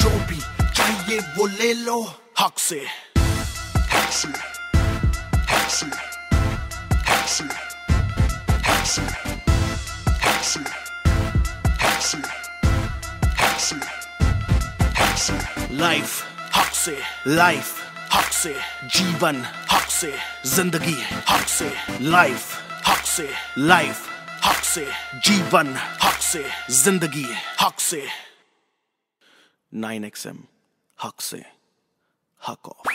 جو بھی چاہیے وہ لے لو حق سے حق سے حق سے حق سے حق سے حق سے حق سے حق سے حق سے لائف حق سے لائف حق سے جیون حق سے زندگی حق سے لائف حق سے لائف حق سے جیون حق سے زندگی حق سے نائن ایکس ایم حق سے حق